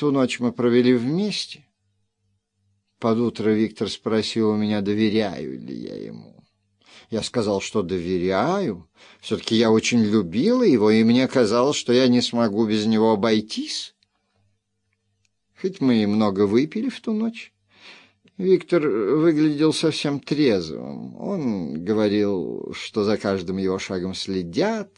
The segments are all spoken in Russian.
Ту ночь мы провели вместе. Под утро Виктор спросил у меня, доверяю ли я ему. Я сказал, что доверяю. Все-таки я очень любила его, и мне казалось, что я не смогу без него обойтись. Хоть мы и много выпили в ту ночь. Виктор выглядел совсем трезвым. Он говорил, что за каждым его шагом следят,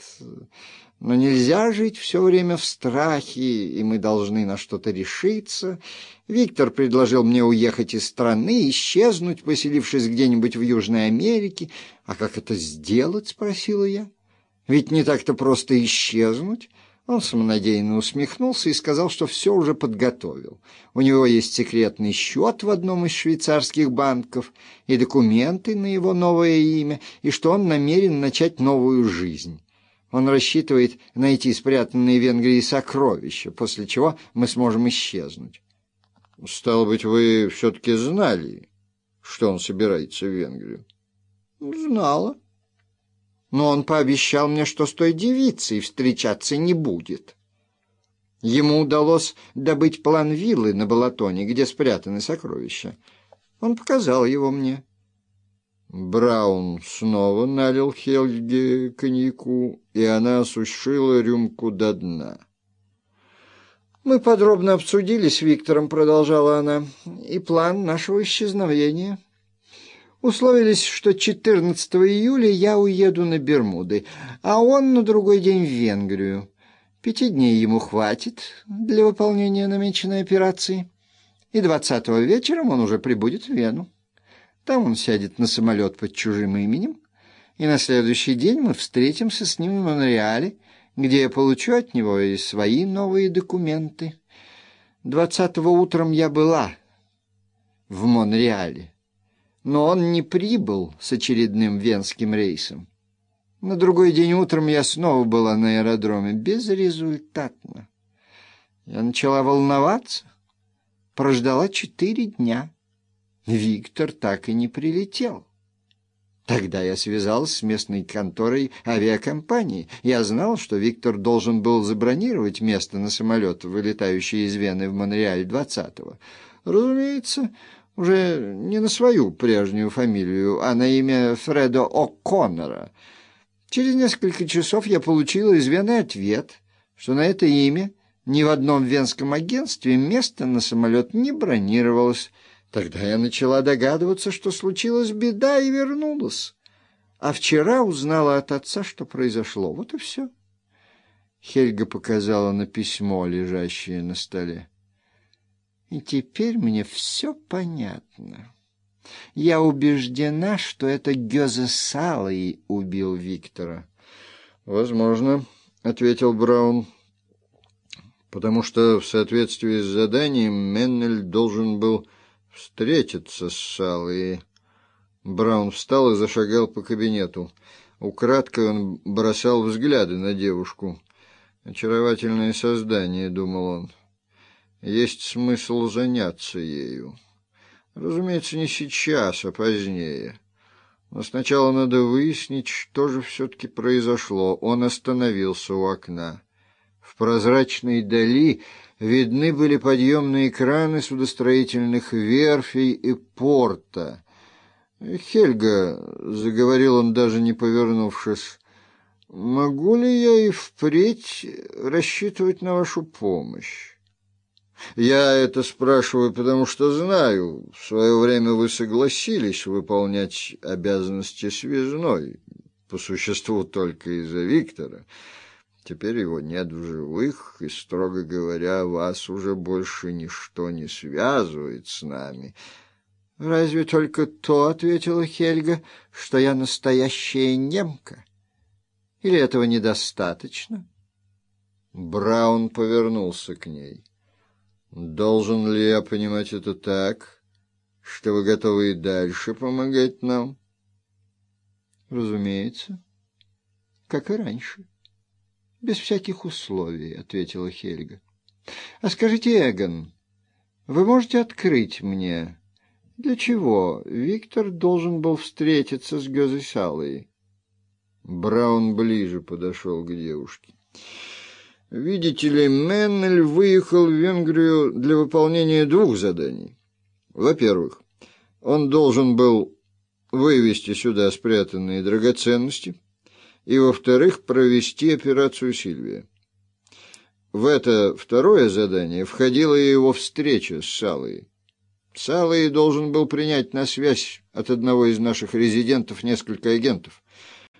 но нельзя жить все время в страхе, и мы должны на что-то решиться. Виктор предложил мне уехать из страны, исчезнуть, поселившись где-нибудь в Южной Америке. «А как это сделать?» — спросила я. «Ведь не так-то просто исчезнуть». Он самонадеянно усмехнулся и сказал, что все уже подготовил. У него есть секретный счет в одном из швейцарских банков и документы на его новое имя, и что он намерен начать новую жизнь. Он рассчитывает найти спрятанные в Венгрии сокровища, после чего мы сможем исчезнуть. — Стало быть, вы все-таки знали, что он собирается в Венгрию? — Знала. Но он пообещал мне, что с той девицей встречаться не будет. Ему удалось добыть план виллы на Балатоне, где спрятаны сокровища. Он показал его мне. Браун снова налил Хельге коньяку, и она осушила рюмку до дна. «Мы подробно обсудили с Виктором», — продолжала она, — «и план нашего исчезновения. Условились, что 14 июля я уеду на Бермуды, а он на другой день в Венгрию. Пяти дней ему хватит для выполнения намеченной операции, и 20 вечером он уже прибудет в Вену. Там он сядет на самолет под чужим именем, и на следующий день мы встретимся с ним в Монреале, где я получу от него и свои новые документы. Двадцатого утром я была в Монреале, но он не прибыл с очередным венским рейсом. На другой день утром я снова была на аэродроме, безрезультатно. Я начала волноваться, прождала четыре дня. Виктор так и не прилетел. Тогда я связался с местной конторой авиакомпании. Я знал, что Виктор должен был забронировать место на самолет, вылетающий из Вены в Монреаль 20-го. Разумеется, уже не на свою прежнюю фамилию, а на имя Фреда О'Коннора. Через несколько часов я получил из Вены ответ, что на это имя ни в одном венском агентстве место на самолет не бронировалось, Тогда я начала догадываться, что случилась беда, и вернулась. А вчера узнала от отца, что произошло. Вот и все. Хельга показала на письмо, лежащее на столе. И теперь мне все понятно. Я убеждена, что это Гёзе Салый убил Виктора. — Возможно, — ответил Браун, — потому что в соответствии с заданием Меннель должен был встретиться с Салой. Браун встал и зашагал по кабинету. Украдкой он бросал взгляды на девушку. «Очаровательное создание», — думал он. «Есть смысл заняться ею. Разумеется, не сейчас, а позднее. Но сначала надо выяснить, что же все-таки произошло». Он остановился у окна. В прозрачной дали видны были подъемные краны судостроительных верфей и порта. «Хельга», — заговорил он, даже не повернувшись, — «могу ли я и впредь рассчитывать на вашу помощь?» «Я это спрашиваю, потому что знаю, в свое время вы согласились выполнять обязанности связной, по существу только из-за Виктора». Теперь его нет в живых, и, строго говоря, вас уже больше ничто не связывает с нами. — Разве только то, — ответила Хельга, — что я настоящая немка. Или этого недостаточно? Браун повернулся к ней. — Должен ли я понимать это так, что вы готовы и дальше помогать нам? — Разумеется, как и раньше без всяких условий, — ответила Хельга. — А скажите, Эгон, вы можете открыть мне, для чего Виктор должен был встретиться с Гёзесалой? Браун ближе подошел к девушке. Видите ли, Меннель выехал в Венгрию для выполнения двух заданий. Во-первых, он должен был вывести сюда спрятанные драгоценности, и, во-вторых, провести операцию «Сильвия». В это второе задание входила и его встреча с Салой. Салой должен был принять на связь от одного из наших резидентов несколько агентов.